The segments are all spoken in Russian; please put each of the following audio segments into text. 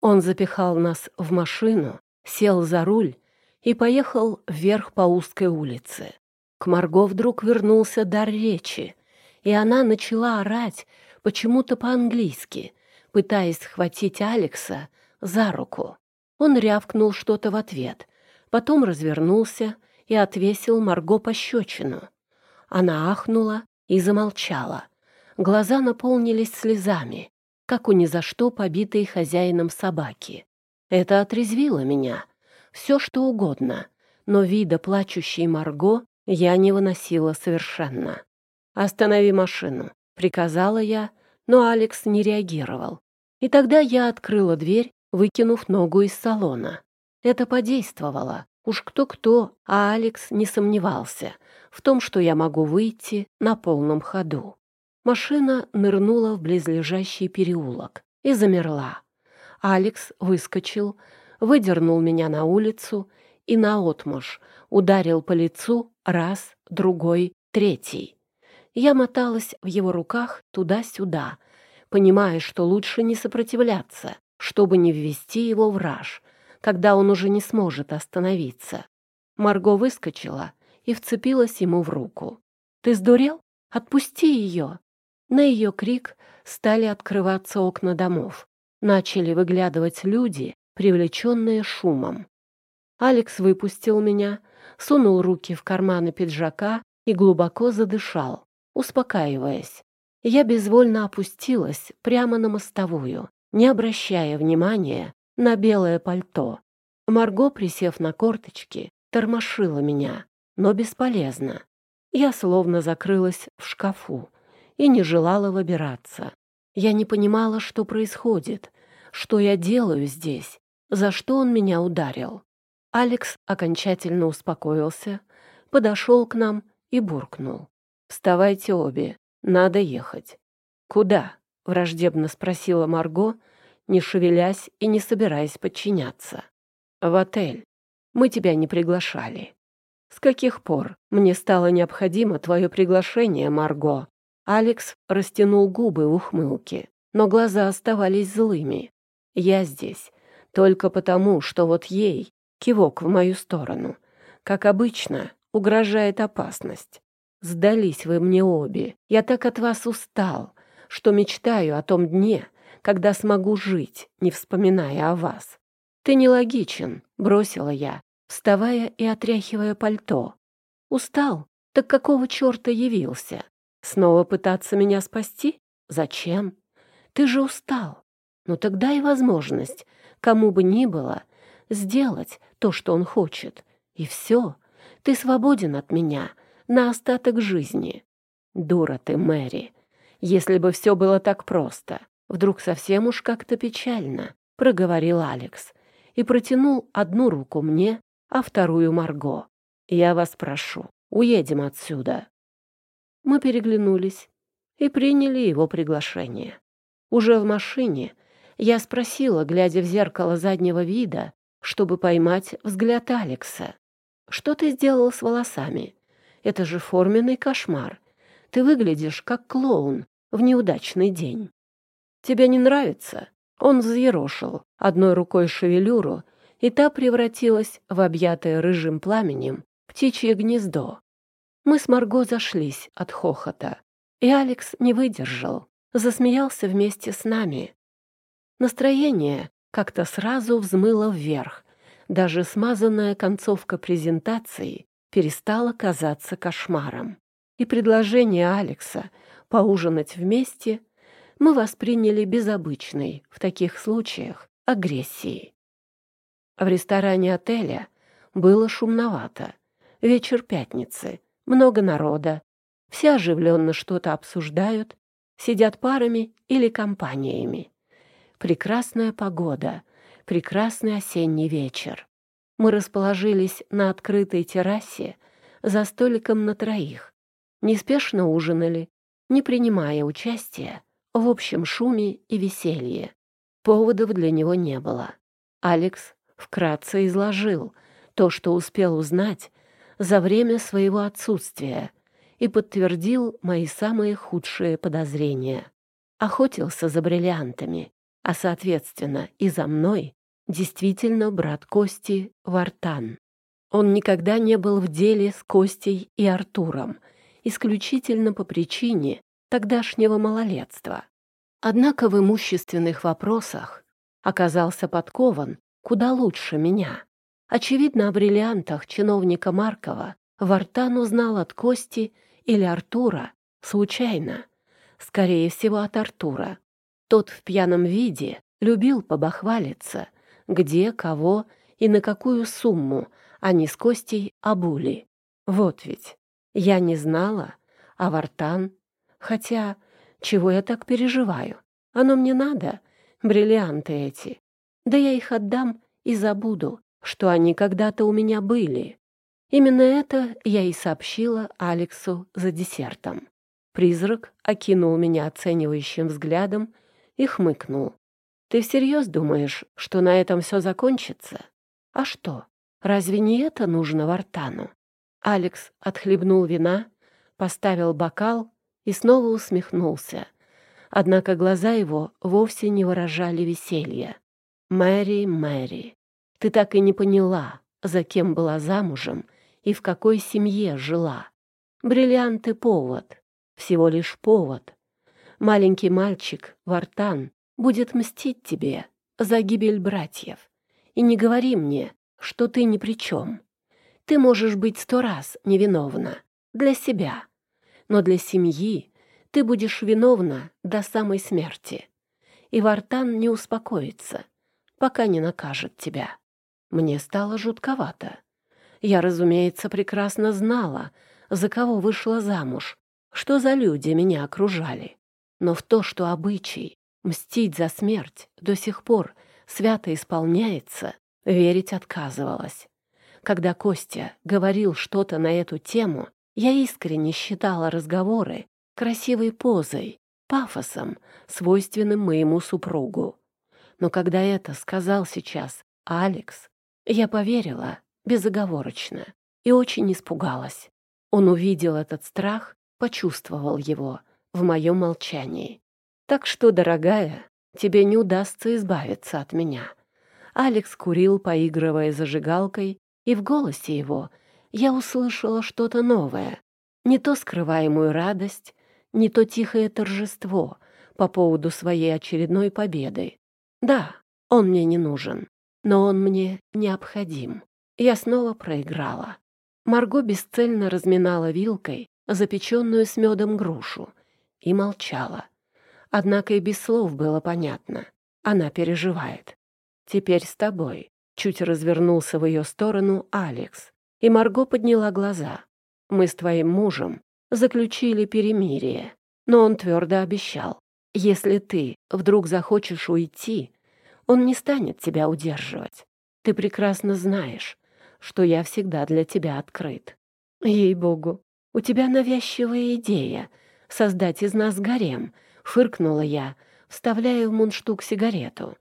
Он запихал нас в машину, сел за руль и поехал вверх по узкой улице. К Марго вдруг вернулся дар речи, и она начала орать почему-то по-английски, пытаясь схватить Алекса за руку. Он рявкнул что-то в ответ, потом развернулся и отвесил Марго пощечину. Она ахнула и замолчала. Глаза наполнились слезами, как у ни за что побитой хозяином собаки. Это отрезвило меня. Все, что угодно, но вида плачущей Марго я не выносила совершенно. «Останови машину», — приказала я, но Алекс не реагировал. И тогда я открыла дверь, выкинув ногу из салона. Это подействовало. Уж кто-кто, а Алекс не сомневался в том, что я могу выйти на полном ходу. Машина нырнула в близлежащий переулок и замерла. Алекс выскочил, выдернул меня на улицу и наотмашь ударил по лицу раз, другой, третий. Я моталась в его руках туда-сюда, понимая, что лучше не сопротивляться, чтобы не ввести его в раж, когда он уже не сможет остановиться. Марго выскочила и вцепилась ему в руку. «Ты сдурел? Отпусти ее!» На ее крик стали открываться окна домов. Начали выглядывать люди, привлеченные шумом. Алекс выпустил меня, сунул руки в карманы пиджака и глубоко задышал, успокаиваясь. Я безвольно опустилась прямо на мостовую, не обращая внимания на белое пальто. Марго, присев на корточки, тормошила меня, но бесполезно. Я словно закрылась в шкафу и не желала выбираться. Я не понимала, что происходит, что я делаю здесь, за что он меня ударил. Алекс окончательно успокоился, подошел к нам и буркнул. «Вставайте обе, надо ехать». «Куда?» — враждебно спросила Марго, не шевелясь и не собираясь подчиняться. «В отель. Мы тебя не приглашали». «С каких пор мне стало необходимо твое приглашение, Марго?» Алекс растянул губы в ухмылке, но глаза оставались злыми. «Я здесь только потому, что вот ей, кивок в мою сторону, как обычно, угрожает опасность. Сдались вы мне обе. Я так от вас устал, что мечтаю о том дне, когда смогу жить, не вспоминая о вас. Ты нелогичен, бросила я, вставая и отряхивая пальто. Устал? Так какого черта явился? Снова пытаться меня спасти? Зачем? Ты же устал. Ну тогда и возможность, кому бы ни было, сделать то, что он хочет. И все. Ты свободен от меня на остаток жизни. Дура ты, Мэри. Если бы все было так просто. Вдруг совсем уж как-то печально, проговорил Алекс и протянул одну руку мне, а вторую Марго. Я вас прошу, уедем отсюда. Мы переглянулись и приняли его приглашение. Уже в машине я спросила, глядя в зеркало заднего вида, чтобы поймать взгляд Алекса. «Что ты сделал с волосами? Это же форменный кошмар. Ты выглядишь как клоун в неудачный день». «Тебе не нравится?» Он взъерошил одной рукой шевелюру, и та превратилась в объятое рыжим пламенем птичье гнездо. Мы с Марго зашлись от хохота, и Алекс не выдержал, засмеялся вместе с нами. Настроение как-то сразу взмыло вверх, даже смазанная концовка презентации перестала казаться кошмаром. И предложение Алекса поужинать вместе мы восприняли без обычной, в таких случаях, агрессии. В ресторане отеля было шумновато. Вечер пятницы, много народа. Все оживленно что-то обсуждают, сидят парами или компаниями. Прекрасная погода, прекрасный осенний вечер. Мы расположились на открытой террасе за столиком на троих. Неспешно ужинали, не принимая участия в общем шуме и веселье. Поводов для него не было. Алекс вкратце изложил то, что успел узнать за время своего отсутствия и подтвердил мои самые худшие подозрения. Охотился за бриллиантами, а, соответственно, и за мной, действительно брат Кости Вартан. Он никогда не был в деле с Костей и Артуром, исключительно по причине тогдашнего малолетства. Однако в имущественных вопросах оказался подкован куда лучше меня. Очевидно, о бриллиантах чиновника Маркова Вартан узнал от Кости или Артура случайно. Скорее всего, от Артура. Тот в пьяном виде любил побахвалиться, где, кого и на какую сумму они с Костей обули. Вот ведь. Я не знала, а Вартан... Хотя, чего я так переживаю? Оно мне надо, бриллианты эти. Да я их отдам и забуду, что они когда-то у меня были. Именно это я и сообщила Алексу за десертом. Призрак окинул меня оценивающим взглядом и хмыкнул. «Ты всерьез думаешь, что на этом все закончится? А что, разве не это нужно Вартану?» Алекс отхлебнул вина, поставил бокал и снова усмехнулся. Однако глаза его вовсе не выражали веселья. «Мэри, Мэри, ты так и не поняла, за кем была замужем и в какой семье жила. Бриллианты — повод, всего лишь повод. Маленький мальчик, Вартан, будет мстить тебе за гибель братьев. И не говори мне, что ты ни при чем. Ты можешь быть сто раз невиновна для себя, но для семьи ты будешь виновна до самой смерти. И Вартан не успокоится — пока не накажет тебя. Мне стало жутковато. Я, разумеется, прекрасно знала, за кого вышла замуж, что за люди меня окружали. Но в то, что обычай мстить за смерть до сих пор свято исполняется, верить отказывалась. Когда Костя говорил что-то на эту тему, я искренне считала разговоры красивой позой, пафосом, свойственным моему супругу. Но когда это сказал сейчас Алекс, я поверила безоговорочно и очень испугалась. Он увидел этот страх, почувствовал его в моем молчании. Так что, дорогая, тебе не удастся избавиться от меня. Алекс курил, поигрывая зажигалкой, и в голосе его я услышала что-то новое. Не то скрываемую радость, не то тихое торжество по поводу своей очередной победы. Да, он мне не нужен, но он мне необходим. Я снова проиграла. Марго бесцельно разминала вилкой запеченную с медом грушу и молчала. Однако и без слов было понятно. Она переживает. «Теперь с тобой», — чуть развернулся в ее сторону Алекс. И Марго подняла глаза. «Мы с твоим мужем заключили перемирие, но он твердо обещал, если ты вдруг захочешь уйти, он не станет тебя удерживать. Ты прекрасно знаешь, что я всегда для тебя открыт. Ей-богу, у тебя навязчивая идея создать из нас гарем, фыркнула я, вставляя в мундштук сигарету.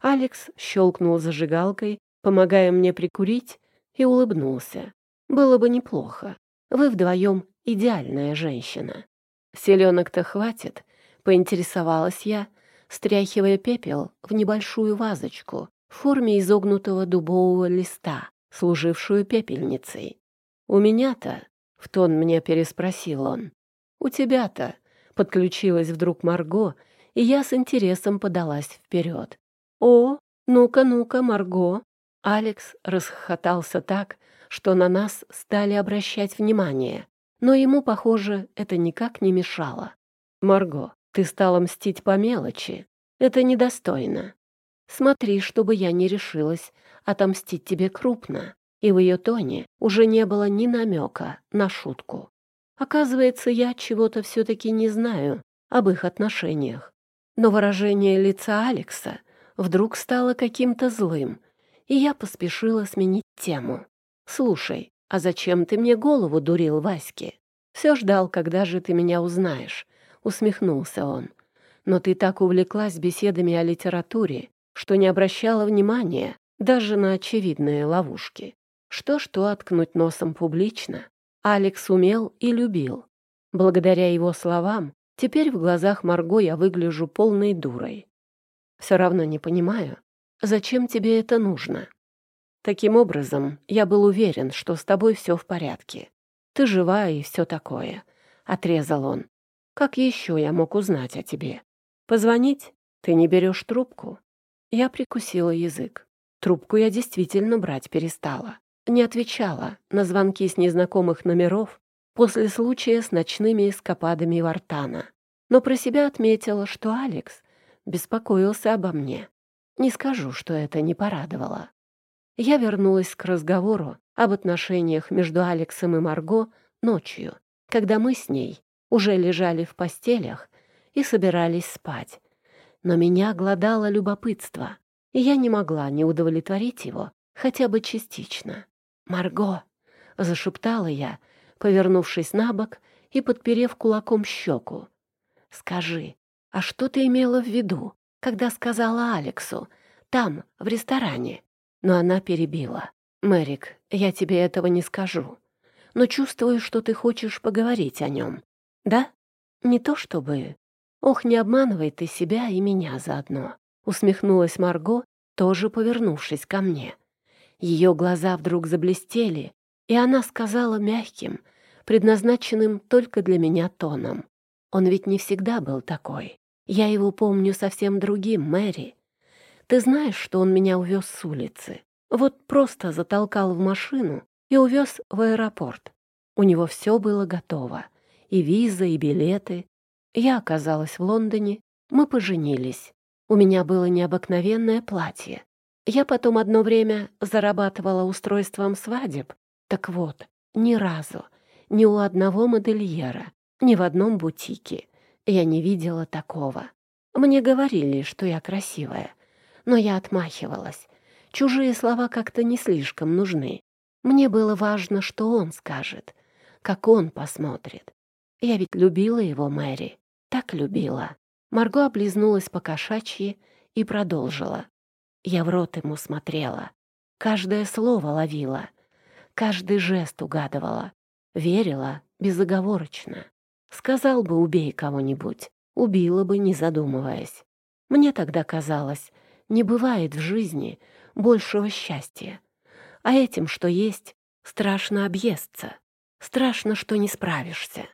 Алекс щелкнул зажигалкой, помогая мне прикурить, и улыбнулся. Было бы неплохо. Вы вдвоем идеальная женщина. Селенок-то хватит, Поинтересовалась я, стряхивая пепел в небольшую вазочку в форме изогнутого дубового листа, служившую пепельницей. «У меня-то?» — в тон мне переспросил он. «У тебя-то?» — подключилась вдруг Марго, и я с интересом подалась вперед. «О, ну-ка, ну-ка, Марго!» Алекс расхохотался так, что на нас стали обращать внимание, но ему, похоже, это никак не мешало. «Марго, ты стала мстить по мелочи. Это недостойно. Смотри, чтобы я не решилась отомстить тебе крупно. И в ее тоне уже не было ни намека на шутку. Оказывается, я чего-то все-таки не знаю об их отношениях. Но выражение лица Алекса вдруг стало каким-то злым, и я поспешила сменить тему. «Слушай, а зачем ты мне голову дурил, Ваське? Все ждал, когда же ты меня узнаешь усмехнулся он. Но ты так увлеклась беседами о литературе, что не обращала внимания даже на очевидные ловушки. Что-что откнуть носом публично, Алекс умел и любил. Благодаря его словам, теперь в глазах Марго я выгляжу полной дурой. Все равно не понимаю, зачем тебе это нужно. Таким образом, я был уверен, что с тобой все в порядке. Ты жива и все такое. Отрезал он. Как еще я мог узнать о тебе? Позвонить? Ты не берешь трубку? Я прикусила язык. Трубку я действительно брать перестала. Не отвечала на звонки с незнакомых номеров после случая с ночными эскападами Вартана. Но про себя отметила, что Алекс беспокоился обо мне. Не скажу, что это не порадовало. Я вернулась к разговору об отношениях между Алексом и Марго ночью, когда мы с ней уже лежали в постелях и собирались спать. Но меня глодало любопытство, и я не могла не удовлетворить его хотя бы частично. «Марго!» — зашептала я, повернувшись на бок и подперев кулаком щеку. «Скажи, а что ты имела в виду, когда сказала Алексу, там, в ресторане?» Но она перебила. «Мэрик, я тебе этого не скажу, но чувствую, что ты хочешь поговорить о нем. Да? Не то чтобы... Ох, не обманывай ты себя и меня заодно. Усмехнулась Марго, тоже повернувшись ко мне. Ее глаза вдруг заблестели, и она сказала мягким, предназначенным только для меня тоном. Он ведь не всегда был такой. Я его помню совсем другим, Мэри. Ты знаешь, что он меня увез с улицы? Вот просто затолкал в машину и увез в аэропорт. У него все было готово и виза, и билеты. Я оказалась в Лондоне, мы поженились. У меня было необыкновенное платье. Я потом одно время зарабатывала устройством свадеб. Так вот, ни разу, ни у одного модельера, ни в одном бутике я не видела такого. Мне говорили, что я красивая, но я отмахивалась. Чужие слова как-то не слишком нужны. Мне было важно, что он скажет, как он посмотрит. Я ведь любила его, Мэри, так любила. Марго облизнулась по кошачьи и продолжила. Я в рот ему смотрела, каждое слово ловила, каждый жест угадывала, верила безоговорочно. Сказал бы «убей кого-нибудь», убила бы, не задумываясь. Мне тогда казалось, не бывает в жизни большего счастья. А этим, что есть, страшно объесться. Страшно, что не справишься.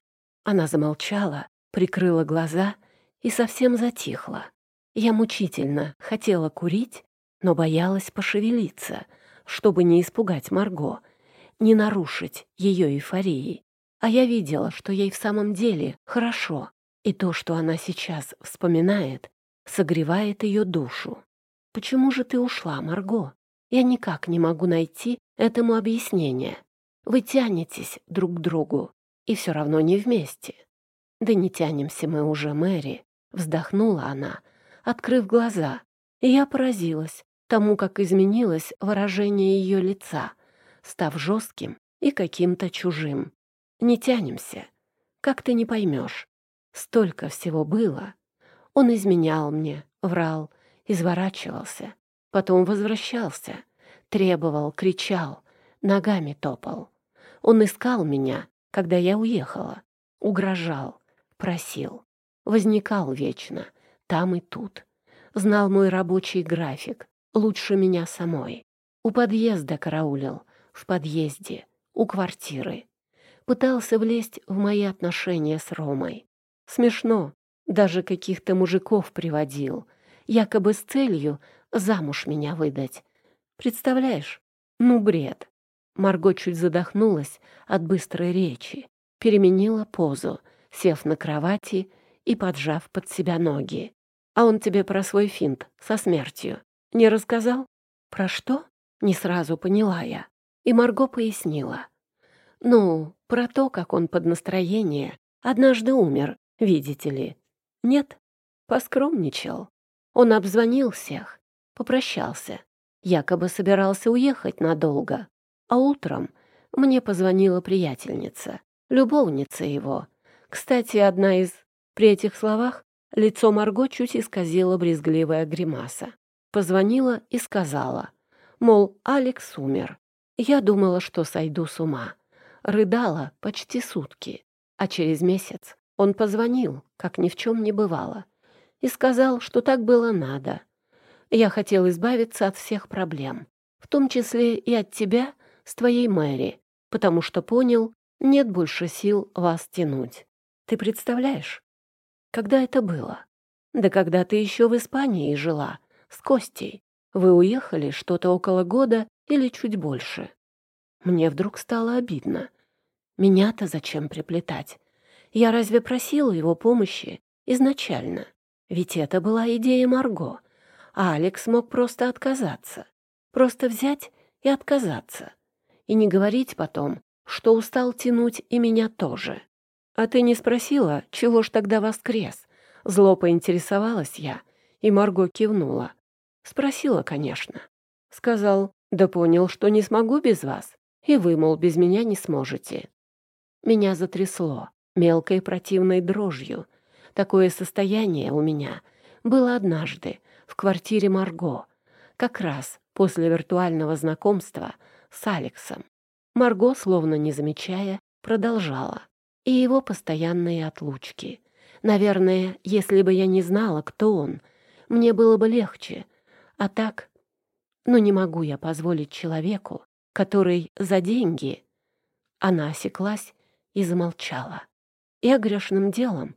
Она замолчала, прикрыла глаза и совсем затихла. Я мучительно хотела курить, но боялась пошевелиться, чтобы не испугать Марго, не нарушить ее эйфории. А я видела, что ей в самом деле хорошо, и то, что она сейчас вспоминает, согревает ее душу. «Почему же ты ушла, Марго? Я никак не могу найти этому объяснение. Вы тянетесь друг к другу, и все равно не вместе. Да не тянемся мы уже, Мэри, вздохнула она, открыв глаза, и я поразилась тому, как изменилось выражение ее лица, став жестким и каким-то чужим. Не тянемся, как ты не поймешь. Столько всего было. Он изменял мне, врал, изворачивался, потом возвращался, требовал, кричал, ногами топал. Он искал меня, когда я уехала. Угрожал, просил. Возникал вечно, там и тут. Знал мой рабочий график, лучше меня самой. У подъезда караулил, в подъезде, у квартиры. Пытался влезть в мои отношения с Ромой. Смешно, даже каких-то мужиков приводил, якобы с целью замуж меня выдать. Представляешь? Ну, бред. Марго чуть задохнулась от быстрой речи, переменила позу, сев на кровати и поджав под себя ноги. «А он тебе про свой финт со смертью не рассказал?» «Про что?» — не сразу поняла я. И Марго пояснила. «Ну, про то, как он под настроение однажды умер, видите ли. Нет, поскромничал. Он обзвонил всех, попрощался. Якобы собирался уехать надолго, а утром мне позвонила приятельница, любовница его. Кстати, одна из... При этих словах лицо Марго чуть исказило брезгливая гримаса. Позвонила и сказала, мол, Алекс умер. Я думала, что сойду с ума. Рыдала почти сутки. А через месяц он позвонил, как ни в чем не бывало, и сказал, что так было надо. Я хотел избавиться от всех проблем, в том числе и от тебя с твоей Мэри, потому что понял, нет больше сил вас тянуть. Ты представляешь? Когда это было? Да когда ты еще в Испании жила, с Костей. Вы уехали что-то около года или чуть больше. Мне вдруг стало обидно. Меня-то зачем приплетать? Я разве просила его помощи изначально? Ведь это была идея Марго, а Алекс мог просто отказаться. Просто взять и отказаться. И не говорить потом, что устал тянуть и меня тоже. А ты не спросила, чего ж тогда воскрес? Зло поинтересовалась я, и Марго кивнула. Спросила, конечно. Сказал, да понял, что не смогу без вас, и вы, мол, без меня не сможете. Меня затрясло мелкой противной дрожью. Такое состояние у меня было однажды в квартире Марго, как раз после виртуального знакомства с Алексом. Марго, словно не замечая, продолжала. И его постоянные отлучки. Наверное, если бы я не знала, кто он, мне было бы легче. А так, ну не могу я позволить человеку, который за деньги... Она осеклась и замолчала. Я грешным делом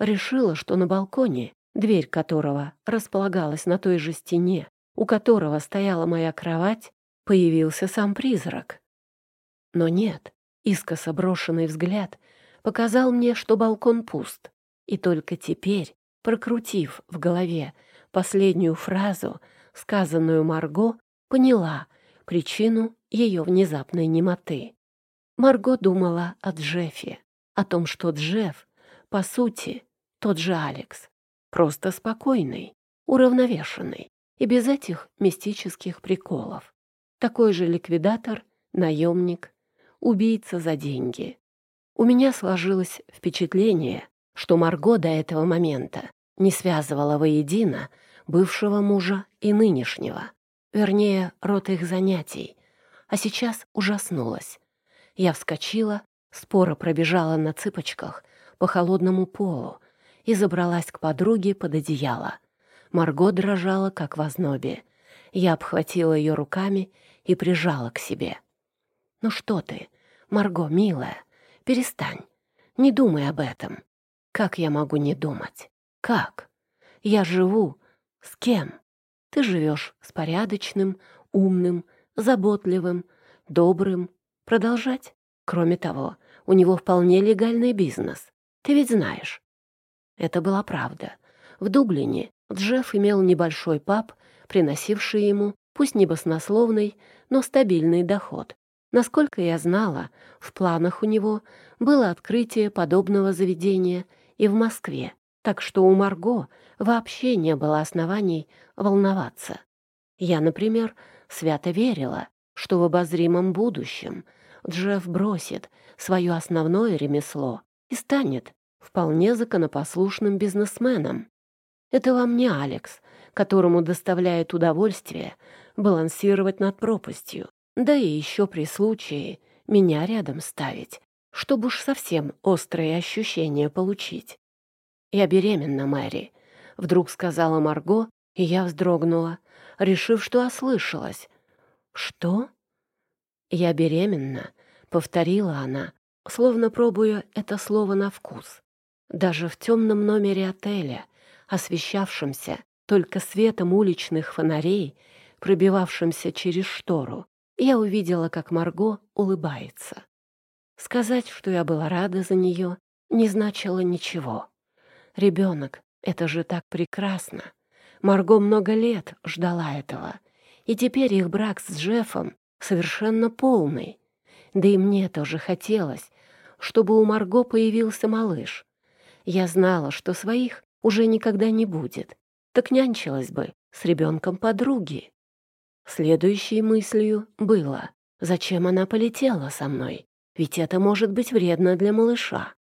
решила, что на балконе, дверь которого располагалась на той же стене, у которого стояла моя кровать, появился сам призрак. Но нет, искоса брошенный взгляд показал мне, что балкон пуст. И только теперь, прокрутив в голове последнюю фразу, сказанную Марго, поняла причину ее внезапной немоты. Марго думала о Джеффе, о том, что Джефф, по сути, тот же Алекс, просто спокойный, уравновешенный и без этих мистических приколов. Такой же ликвидатор, наемник, убийца за деньги. У меня сложилось впечатление, что Марго до этого момента не связывала воедино бывшего мужа и нынешнего, вернее, рот их занятий, а сейчас ужаснулась. Я вскочила, споро пробежала на цыпочках по холодному полу и забралась к подруге под одеяло. Марго дрожала, как в ознобе. Я обхватила ее руками и прижала к себе. «Ну что ты, Марго, милая, перестань. Не думай об этом. Как я могу не думать? Как? Я живу. С кем? Ты живешь с порядочным, умным, заботливым, добрым. Продолжать? Кроме того, у него вполне легальный бизнес. Ты ведь знаешь. Это была правда. В Дублине Джефф имел небольшой паб, приносивший ему, пусть не баснословный, но стабильный доход. Насколько я знала, в планах у него было открытие подобного заведения и в Москве, так что у Марго вообще не было оснований волноваться. Я, например, свято верила, что в обозримом будущем Джефф бросит свое основное ремесло и станет вполне законопослушным бизнесменом. Это вам не Алекс, которому доставляет удовольствие балансировать над пропастью, да и еще при случае меня рядом ставить, чтобы уж совсем острые ощущения получить. «Я беременна, Мэри», — вдруг сказала Марго, и я вздрогнула, решив, что ослышалась. «Что?» «Я беременна», — повторила она, словно пробуя это слово на вкус. Даже в темном номере отеля, освещавшемся только светом уличных фонарей, пробивавшимся через штору, я увидела, как Марго улыбается. Сказать, что я была рада за нее, не значило ничего. Ребенок — это же так прекрасно. Марго много лет ждала этого, и теперь их брак с Джеффом совершенно полный. Да и мне тоже хотелось, чтобы у Марго появился малыш. Я знала, что своих уже никогда не будет, так нянчилась бы с ребенком подруги. Следующей мыслью было, зачем она полетела со мной, ведь это может быть вредно для малыша.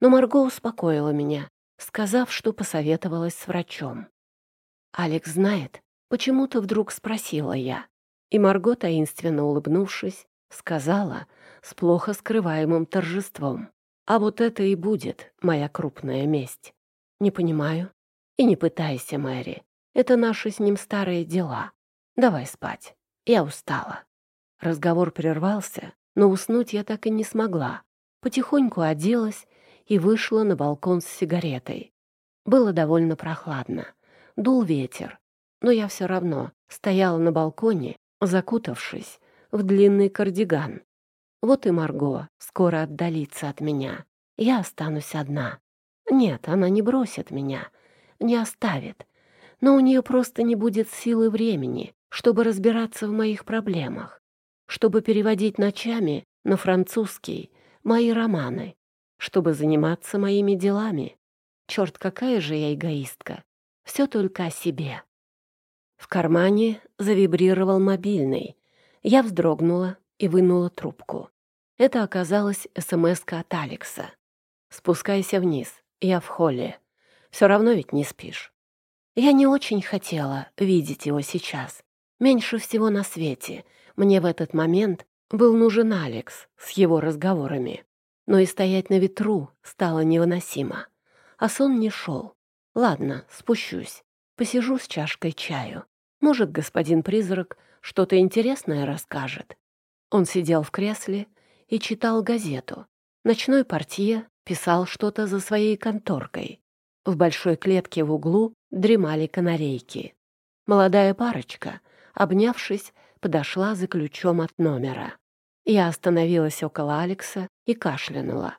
Но Марго успокоила меня, сказав, что посоветовалась с врачом. «Алекс знает?» — почему-то вдруг спросила я. И Марго, таинственно улыбнувшись, сказала с плохо скрываемым торжеством. «А вот это и будет моя крупная месть. Не понимаю. И не пытайся, Мэри. Это наши с ним старые дела. Давай спать. Я устала». Разговор прервался, но уснуть я так и не смогла. Потихоньку оделась и вышла на балкон с сигаретой. Было довольно прохладно. Дул ветер, но я все равно стояла на балконе, закутавшись в длинный кардиган. Вот и Марго скоро отдалится от меня. Я останусь одна. Нет, она не бросит меня, не оставит. Но у нее просто не будет силы времени, чтобы разбираться в моих проблемах, чтобы переводить ночами на французский мои романы, чтобы заниматься моими делами. Черт, какая же я эгоистка. Все только о себе. В кармане завибрировал мобильный. Я вздрогнула и вынула трубку. Это оказалась смс от Алекса. «Спускайся вниз, я в холле. Все равно ведь не спишь». Я не очень хотела видеть его сейчас. Меньше всего на свете мне в этот момент был нужен Алекс с его разговорами. Но и стоять на ветру стало невыносимо. А сон не шел. Ладно, спущусь. Посижу с чашкой чаю. Может, господин призрак что-то интересное расскажет. Он сидел в кресле и читал газету. Ночной портье писал что-то за своей конторкой. В большой клетке в углу дремали канарейки. Молодая парочка, обнявшись, подошла за ключом от номера. Я остановилась около Алекса и кашлянула.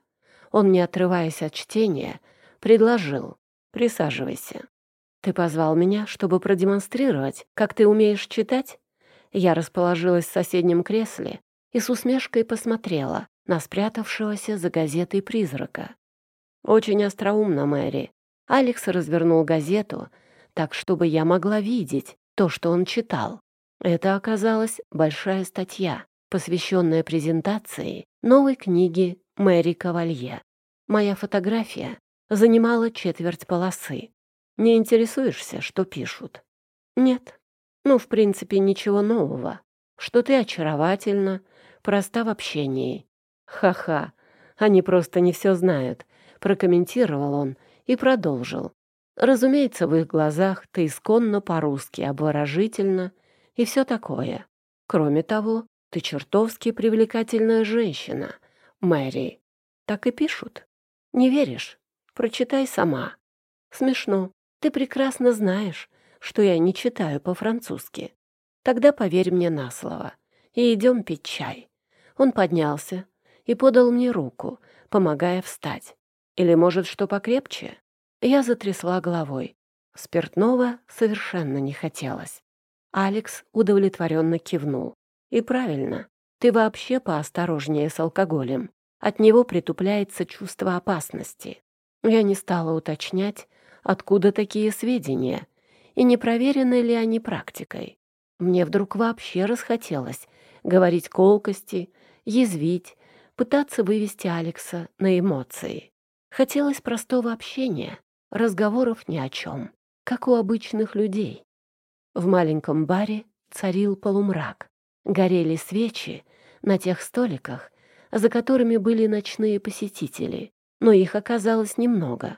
Он, не отрываясь от чтения, предложил «Присаживайся». «Ты позвал меня, чтобы продемонстрировать, как ты умеешь читать?» Я расположилась в соседнем кресле и с усмешкой посмотрела на спрятавшегося за газетой призрака. «Очень остроумно, Мэри». Алекс развернул газету так, чтобы я могла видеть то, что он читал. Это оказалась большая статья, посвященная презентации новой книги Мэри Кавалье. Моя фотография занимала четверть полосы. Не интересуешься, что пишут? Нет. Ну, в принципе, ничего нового. Что ты очаровательна, проста в общении. Ха-ха, они просто не все знают, прокомментировал он и продолжил. Разумеется, в их глазах ты исконно по-русски, обворожительно и все такое. Кроме того, ты чертовски привлекательная женщина, Мэри. Так и пишут. Не веришь? Прочитай сама. Смешно. Ты прекрасно знаешь, что я не читаю по-французски. Тогда поверь мне на слово. И идем пить чай. Он поднялся и подал мне руку, помогая встать. Или, может, что покрепче? Я затрясла головой. Спиртного совершенно не хотелось. Алекс удовлетворенно кивнул. И правильно, ты вообще поосторожнее с алкоголем. От него притупляется чувство опасности. Я не стала уточнять, откуда такие сведения, и не проверены ли они практикой. Мне вдруг вообще расхотелось говорить колкости, язвить, пытаться вывести Алекса на эмоции. Хотелось простого общения, разговоров ни о чем, как у обычных людей. В маленьком баре царил полумрак. Горели свечи на тех столиках, за которыми были ночные посетители, но их оказалось немного.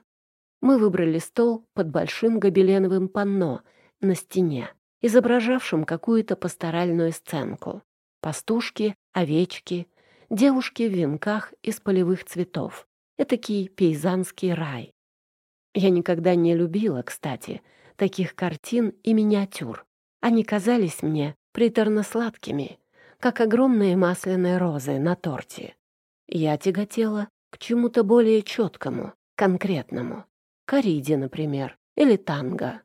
Мы выбрали стол под большим гобеленовым панно на стене, изображавшим какую-то пасторальную сценку. Пастушки, овечки, девушки в венках из полевых цветов. Этакий пейзанский рай. Я никогда не любила, кстати, таких картин и миниатюр. Они казались мне приторно-сладкими, как огромные масляные розы на торте. Я тяготела к чему-то более четкому, конкретному. Кориде, например, или танго.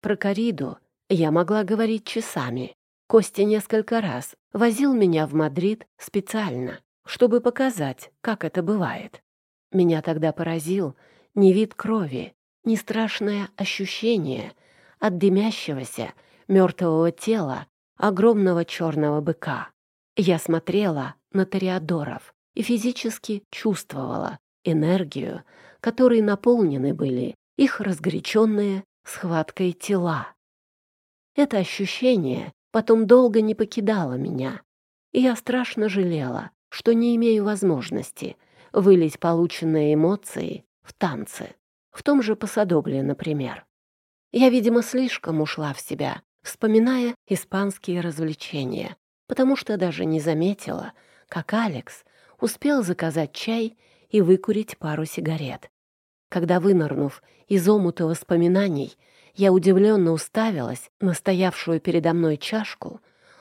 Про кориду я могла говорить часами. Костя несколько раз возил меня в Мадрид специально, чтобы показать, как это бывает. Меня тогда поразил не вид крови, не страшное ощущение от дымящегося мертвого тела огромного черного быка. Я смотрела на ториадоров и физически чувствовала энергию, которой наполнены были их разгоряченные схваткой тела. Это ощущение потом долго не покидало меня, и я страшно жалела, что не имею возможности вылить полученные эмоции в танцы, в том же посадобле, например. Я, видимо, слишком ушла в себя, вспоминая испанские развлечения, потому что даже не заметила, как Алекс успел заказать чай и выкурить пару сигарет. Когда, вынырнув из омута воспоминаний, я удивленно уставилась на стоявшую передо мной чашку,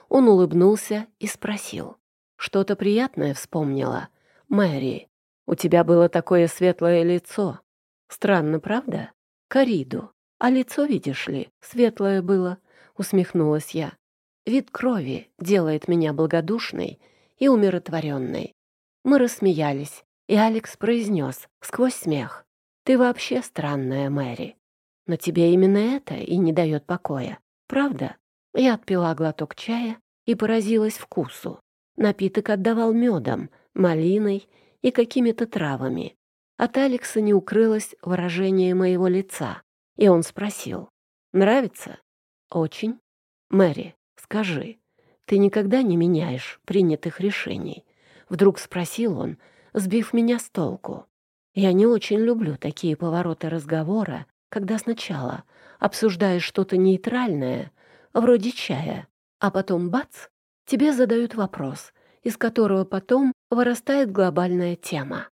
он улыбнулся и спросил. «Что-то приятное вспомнила? Мэри, у тебя было такое светлое лицо. Странно, правда? Кориду. А лицо, видишь ли, светлое было», — усмехнулась я. «Вид крови делает меня благодушной и умиротворенной». Мы рассмеялись, и Алекс произнес сквозь смех. «Ты вообще странная, Мэри. Но тебе именно это и не дает покоя. Правда?» Я отпила глоток чая и поразилась вкусу. Напиток отдавал медом, малиной и какими-то травами. От Алекса не укрылось выражение моего лица, и он спросил. «Нравится?» «Очень». «Мэри, скажи, ты никогда не меняешь принятых решений?» Вдруг спросил он, сбив меня с толку. Я не очень люблю такие повороты разговора, когда сначала обсуждаешь что-то нейтральное, вроде чая, а потом бац, тебе задают вопрос, из которого потом вырастает глобальная тема.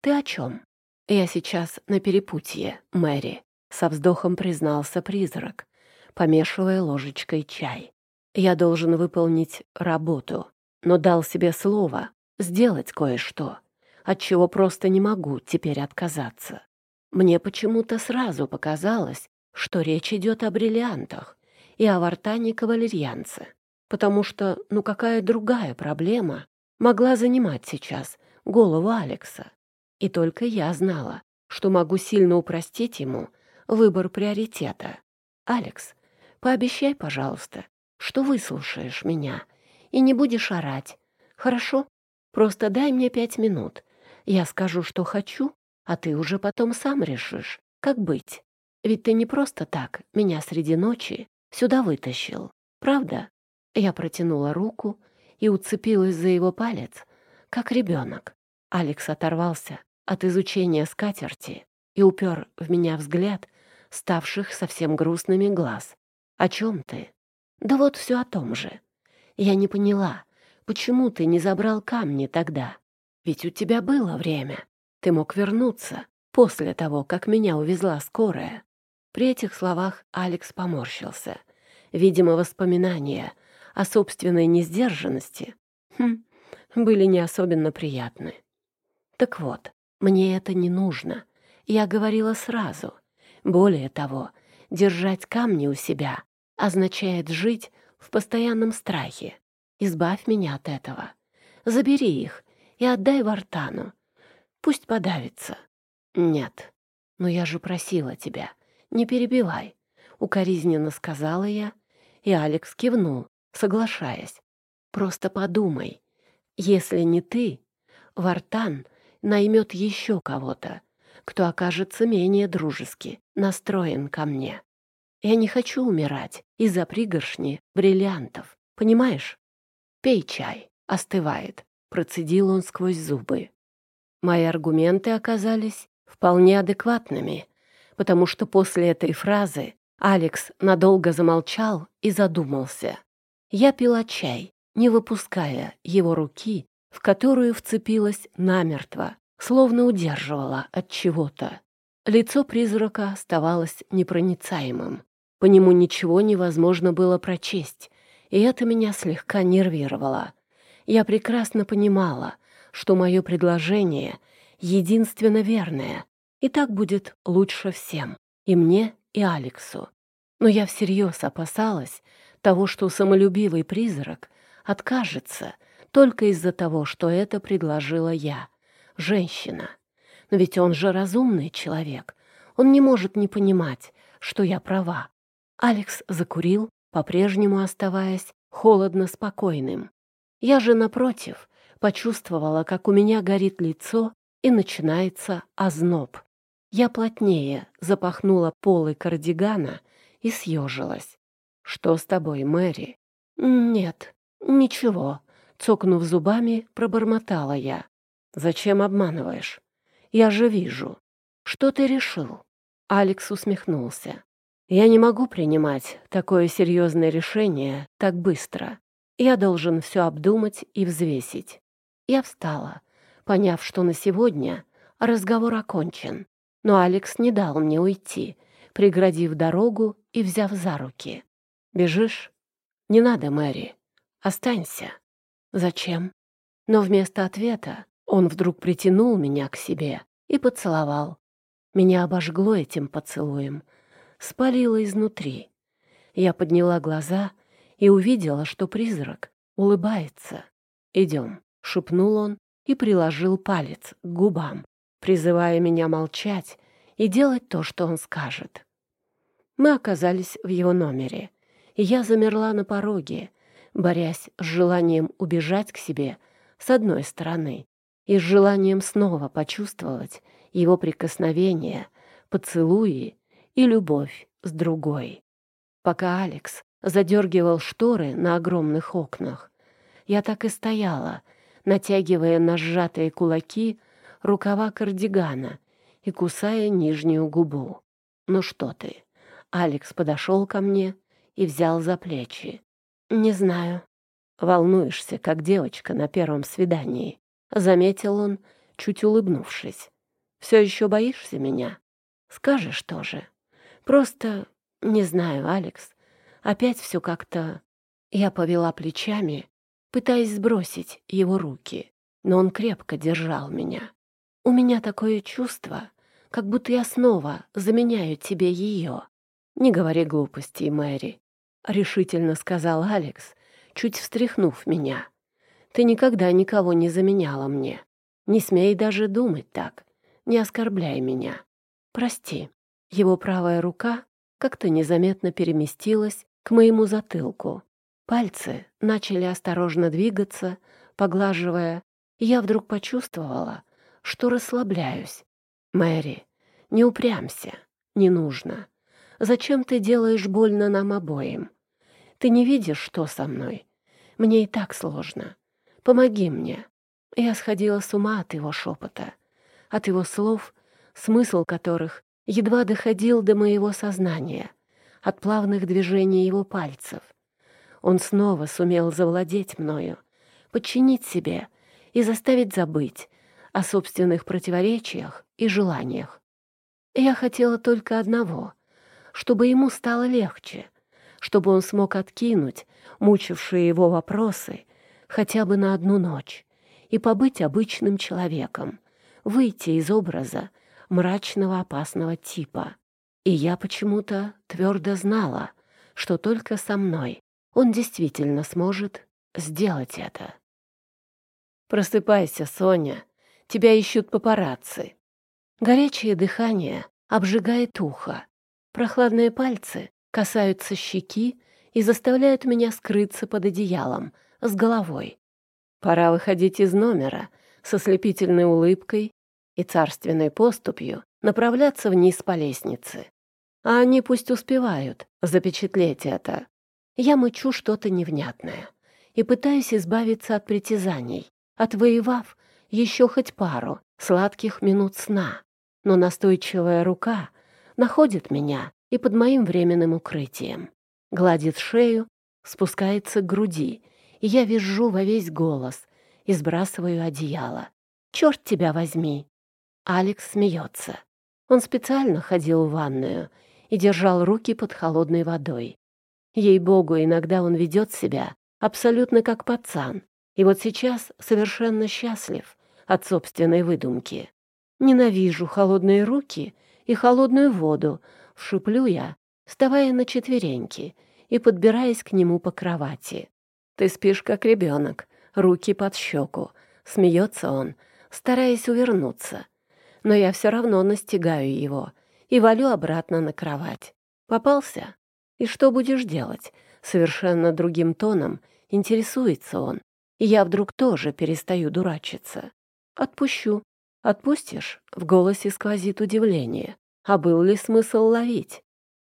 Ты о чем? Я сейчас на перепутье, Мэри, со вздохом признался призрак, помешивая ложечкой чай. Я должен выполнить работу, но дал себе слово сделать кое-что, от чего просто не могу теперь отказаться. Мне почему-то сразу показалось, что речь идет о бриллиантах и о вартане-кавалерьянце, потому что, ну какая другая проблема могла занимать сейчас голову Алекса? И только я знала, что могу сильно упростить ему выбор приоритета. «Алекс, пообещай, пожалуйста, что выслушаешь меня и не будешь орать, хорошо? Просто дай мне пять минут. Я скажу, что хочу, а ты уже потом сам решишь, как быть. Ведь ты не просто так меня среди ночи сюда вытащил, правда?» Я протянула руку и уцепилась за его палец, как ребенок. Алекс оторвался от изучения скатерти и упер в меня взгляд ставших совсем грустными глаз. «О чем ты?» «Да вот все о том же. Я не поняла, почему ты не забрал камни тогда? Ведь у тебя было время. Ты мог вернуться после того, как меня увезла скорая». При этих словах Алекс поморщился. Видимо, воспоминания о собственной несдержанности хм, были не особенно приятны. Так вот, мне это не нужно. Я говорила сразу. Более того, держать камни у себя означает жить в постоянном страхе. Избавь меня от этого. Забери их и отдай Вартану. Пусть подавится. Нет, но я же просила тебя, не перебивай. Укоризненно сказала я, и Алекс кивнул, соглашаясь. Просто подумай, если не ты, Вартан наймет еще кого-то, кто окажется менее дружески настроен ко мне. Я не хочу умирать из-за пригоршни бриллиантов, понимаешь? Пей чай, остывает, процедил он сквозь зубы. Мои аргументы оказались вполне адекватными, потому что после этой фразы Алекс надолго замолчал и задумался. Я пила чай, не выпуская его руки, в которую вцепилась намертво, словно удерживала от чего-то. Лицо призрака оставалось непроницаемым. По нему ничего невозможно было прочесть, и это меня слегка нервировало. Я прекрасно понимала, что мое предложение единственно верное, и так будет лучше всем, и мне, и Алексу. Но я всерьез опасалась, того, что самолюбивый призрак откажется только из-за того, что это предложила я, женщина. Но ведь он же разумный человек. Он не может не понимать, что я права. Алекс закурил, по-прежнему оставаясь холодно спокойным. Я же, напротив, почувствовала, как у меня горит лицо и начинается озноб. Я плотнее запахнула полы кардигана и съежилась. «Что с тобой, Мэри?» «Нет, ничего», — цокнув зубами, пробормотала я. «Зачем обманываешь? Я же вижу. Что ты решил?» Алекс усмехнулся. Я не могу принимать такое серьезное решение так быстро. Я должен все обдумать и взвесить. Я встала, поняв, что на сегодня разговор окончен. Но Алекс не дал мне уйти, преградив дорогу и взяв за руки. «Бежишь? Не надо, Мэри. Останься». «Зачем?» Но вместо ответа он вдруг притянул меня к себе и поцеловал. Меня обожгло этим поцелуем, спалило изнутри. Я подняла глаза и увидела, что призрак улыбается. «Идем», — шепнул он и приложил палец к губам, призывая меня молчать и делать то, что он скажет. Мы оказались в его номере, и я замерла на пороге, борясь с желанием убежать к себе с одной стороны и с желанием снова почувствовать его прикосновение, поцелуи и любовь с другой. Пока Алекс задергивал шторы на огромных окнах, я так и стояла, натягивая на сжатые кулаки рукава кардигана и кусая нижнюю губу. «Ну что ты?» Алекс подошел ко мне и взял за плечи. «Не знаю». «Волнуешься, как девочка на первом свидании», — заметил он, чуть улыбнувшись. «Все еще боишься меня? Скажешь тоже. Просто, не знаю, Алекс, опять все как-то...» Я повела плечами, пытаясь сбросить его руки, но он крепко держал меня. «У меня такое чувство, как будто я снова заменяю тебе ее». «Не говори глупостей, Мэри», — решительно сказал Алекс, чуть встряхнув меня. «Ты никогда никого не заменяла мне. Не смей даже думать так. Не оскорбляй меня. Прости». Его правая рука как-то незаметно переместилась к моему затылку. Пальцы начали осторожно двигаться, поглаживая, и я вдруг почувствовала, что расслабляюсь. «Мэри, не упрямся, не нужно. Зачем ты делаешь больно нам обоим? Ты не видишь, что со мной? Мне и так сложно. Помоги мне». Я сходила с ума от его шепота, от его слов, смысл которых едва доходил до моего сознания, от плавных движений его пальцев. Он снова сумел завладеть мною, подчинить себе и заставить забыть о собственных противоречиях и желаниях. Я хотела только одного — чтобы ему стало легче, чтобы он смог откинуть мучившие его вопросы хотя бы на одну ночь и побыть обычным человеком, выйти из образа мрачного опасного типа. И я почему-то твердо знала, что только со мной он действительно сможет сделать это. «Просыпайся, Соня, тебя ищут папарацци». Горячее дыхание обжигает ухо. Прохладные пальцы касаются щеки и заставляют меня скрыться под одеялом, с головой. Пора выходить из номера со слепительной улыбкой и царственной поступью направляться вниз по лестнице. А они пусть успевают запечатлеть это. Я мычу что-то невнятное и пытаюсь избавиться от притязаний, отвоевав еще хоть пару сладких минут сна. Но настойчивая рука находит меня и под моим временным укрытием. Гладит шею, спускается к груди, и я визжу во весь голос и сбрасываю одеяло. «Черт тебя возьми!» Алекс смеется. Он специально ходил в ванную и держал руки под холодной водой. Ей-богу, иногда он ведет себя абсолютно как пацан, и вот сейчас совершенно счастлив от собственной выдумки. Ненавижу холодные руки и холодную воду, шиплю я, вставая на четвереньки и подбираясь к нему по кровати. «Ты спишь, как ребенок, руки под щеку», — смеется он, стараясь увернуться. Но я все равно настигаю его и валю обратно на кровать. «Попался?» «И что будешь делать?» Совершенно другим тоном интересуется он. И я вдруг тоже перестаю дурачиться. «Отпущу». «Отпустишь?» — в голосе сквозит удивление. «А был ли смысл ловить?»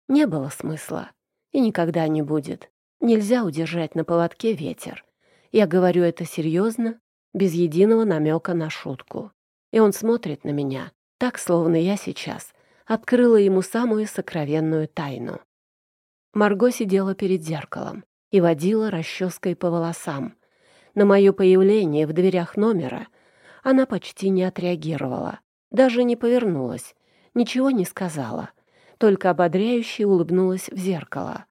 Не было смысла. И никогда не будет. Нельзя удержать на поводке ветер. Я говорю это серьезно, без единого намека на шутку. И он смотрит на меня, так, словно я сейчас открыла ему самую сокровенную тайну. Марго сидела перед зеркалом и водила расческой по волосам. На мое появление в дверях номера она почти не отреагировала, даже не повернулась, ничего не сказала, только ободряюще улыбнулась в зеркало.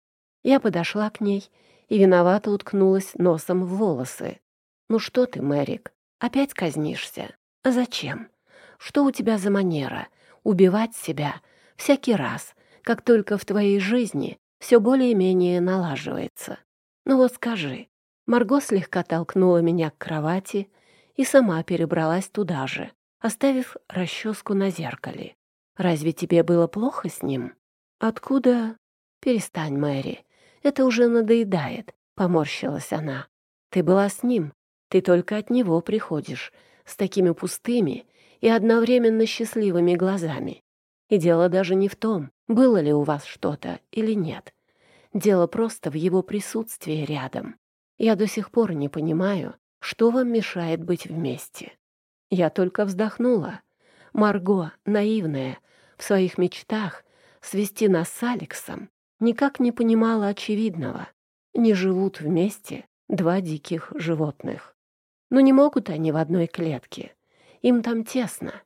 Я подошла к ней и виновато уткнулась носом в волосы. «Ну что ты, Мэрик, опять казнишься? А зачем? Что у тебя за манера? Убивать себя всякий раз, как только в твоей жизни все более-менее налаживается. Ну вот скажи». Марго слегка толкнула меня к кровати и сама перебралась туда же, оставив расческу на зеркале. «Разве тебе было плохо с ним?» «Откуда?» «Перестань, Мэри. Это уже надоедает», — поморщилась она. «Ты была с ним. Ты только от него приходишь, с такими пустыми и одновременно счастливыми глазами. И дело даже не в том, было ли у вас что-то или нет. Дело просто в его присутствии рядом. Я до сих пор не понимаю, что вам мешает быть вместе. Я только вздохнула. Марго, наивная, в своих мечтах свести нас с Алексом, никак не понимала очевидного. Не живут вместе два диких животных. Но не могут они в одной клетке. Им там тесно,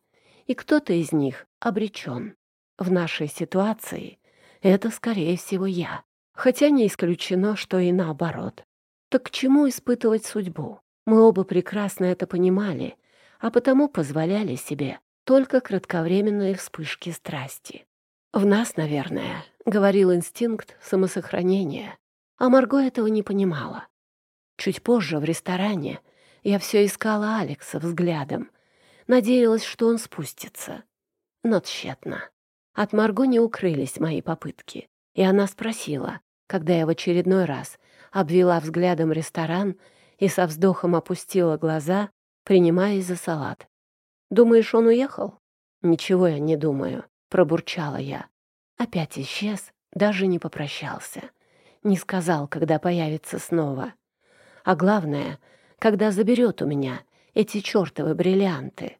и кто-то из них обречен. В нашей ситуации это, скорее всего, я хотя не исключено, что и наоборот. Так к чему испытывать судьбу? Мы оба прекрасно это понимали, а потому позволяли себе только кратковременные вспышки страсти. В нас, наверное, говорил инстинкт самосохранения, а Марго этого не понимала. Чуть позже в ресторане я все искала Алекса взглядом, надеялась, что он спустится. Но тщетно. От Марго не укрылись мои попытки, и она спросила, когда я в очередной раз обвела взглядом ресторан и со вздохом опустила глаза, принимаясь за салат. «Думаешь, он уехал?» «Ничего я не думаю», — пробурчала я. Опять исчез, даже не попрощался. Не сказал, когда появится снова. А главное, когда заберет у меня эти чертовы бриллианты.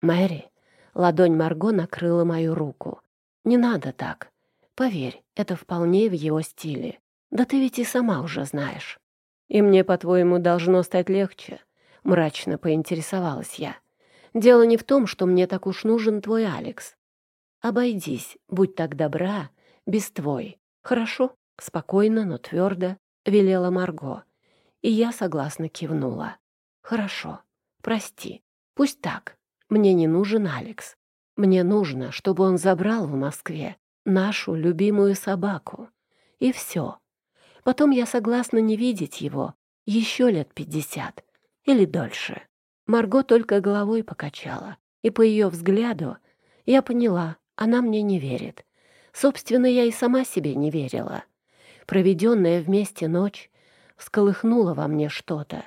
Мэри, ладонь Марго накрыла мою руку. Не надо так. Поверь, это вполне в его стиле. Да ты ведь и сама уже знаешь. И мне, по-твоему, должно стать легче? Мрачно поинтересовалась я. Дело не в том, что мне так уж нужен твой Алекс. Обойдись, будь так добра, без твой. Хорошо? Спокойно, но твердо велела Марго. И я согласно кивнула. Хорошо. Прости. Пусть так. Мне не нужен Алекс. Мне нужно, чтобы он забрал в Москве нашу любимую собаку. И все. Потом я согласна не видеть его еще лет пятьдесят или дольше. Марго только головой покачала, и по ее взгляду я поняла, она мне не верит. Собственно, я и сама себе не верила. Проведенная вместе ночь всколыхнула во мне что-то,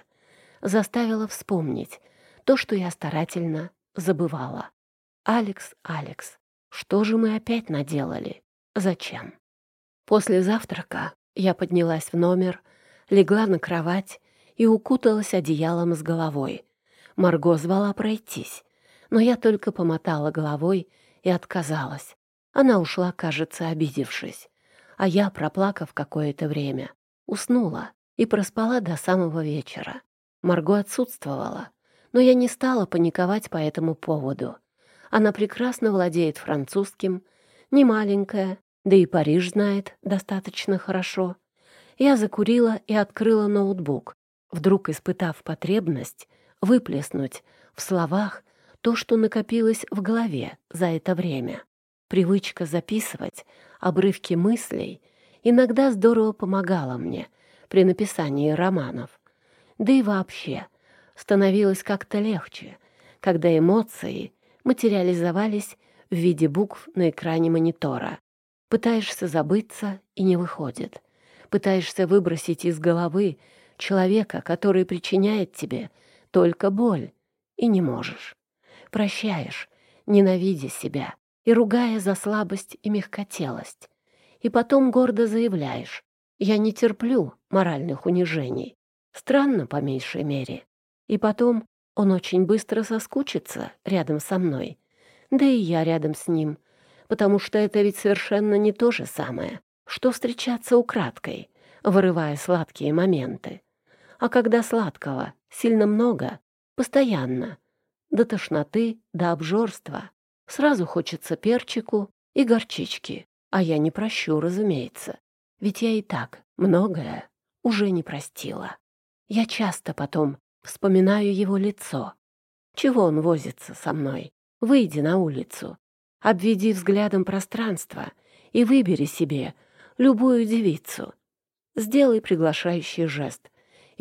заставила вспомнить то, что я старательно забывала. «Алекс, Алекс, что же мы опять наделали? Зачем? После завтрака я поднялась в номер, легла на кровать и укуталась одеялом с головой. Марго звала пройтись, но я только помотала головой и отказалась. Она ушла, кажется, обидевшись. А я, проплакав какое-то время, уснула и проспала до самого вечера. Марго отсутствовала, но я не стала паниковать по этому поводу. Она прекрасно владеет французским, не маленькая, да и Париж знает достаточно хорошо. Я закурила и открыла ноутбук, вдруг испытав потребность выплеснуть в словах то, что накопилось в голове за это время. Привычка записывать обрывки мыслей иногда здорово помогала мне при написании романов. Да и вообще становилось как-то легче, когда эмоции материализовались в виде букв на экране монитора. Пытаешься забыться и не выходит. Пытаешься выбросить из головы человека, который причиняет тебе только боль, и не можешь. Прощаешь, ненавидя себя и ругая за слабость и мягкотелость. И потом гордо заявляешь, я не терплю моральных унижений. Странно, по меньшей мере. И потом он очень быстро соскучится рядом со мной. Да и я рядом с ним, потому что это ведь совершенно не то же самое, что встречаться украдкой, вырывая сладкие моменты. А когда сладкого сильно много, постоянно, до тошноты, до обжорства, сразу хочется перчику и горчички, а я не прощу, разумеется, ведь я и так многое уже не простила. Я часто потом вспоминаю его лицо. Чего он возится со мной? Выйди на улицу, обведи взглядом пространство и выбери себе любую девицу. Сделай приглашающий жест,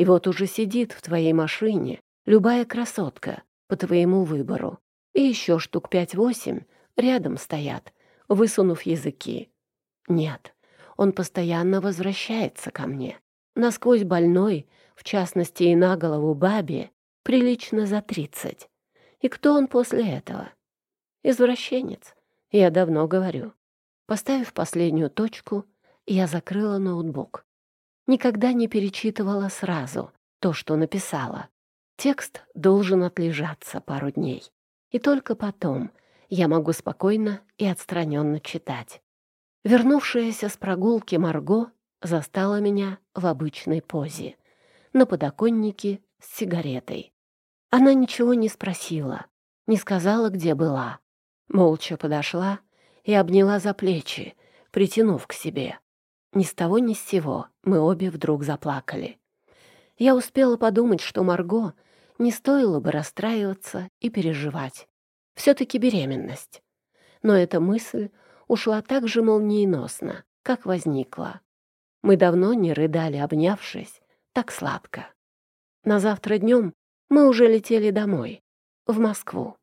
и вот уже сидит в твоей машине любая красотка по твоему выбору. И еще штук пять-восемь рядом стоят, высунув языки. Нет, он постоянно возвращается ко мне. Насквозь больной, в частности и на голову бабе, прилично за тридцать. И кто он после этого? Извращенец, я давно говорю. Поставив последнюю точку, я закрыла ноутбук. Никогда не перечитывала сразу то, что написала. Текст должен отлежаться пару дней. И только потом я могу спокойно и отстраненно читать. Вернувшаяся с прогулки Марго застала меня в обычной позе, на подоконнике с сигаретой. Она ничего не спросила, не сказала, где была. Молча подошла и обняла за плечи, притянув к себе. Ни с того ни с сего мы обе вдруг заплакали. Я успела подумать, что Марго не стоило бы расстраиваться и переживать. Все-таки беременность. Но эта мысль ушла так же молниеносно, как возникла. Мы давно не рыдали, обнявшись, так сладко. На завтра днем мы уже летели домой, в Москву.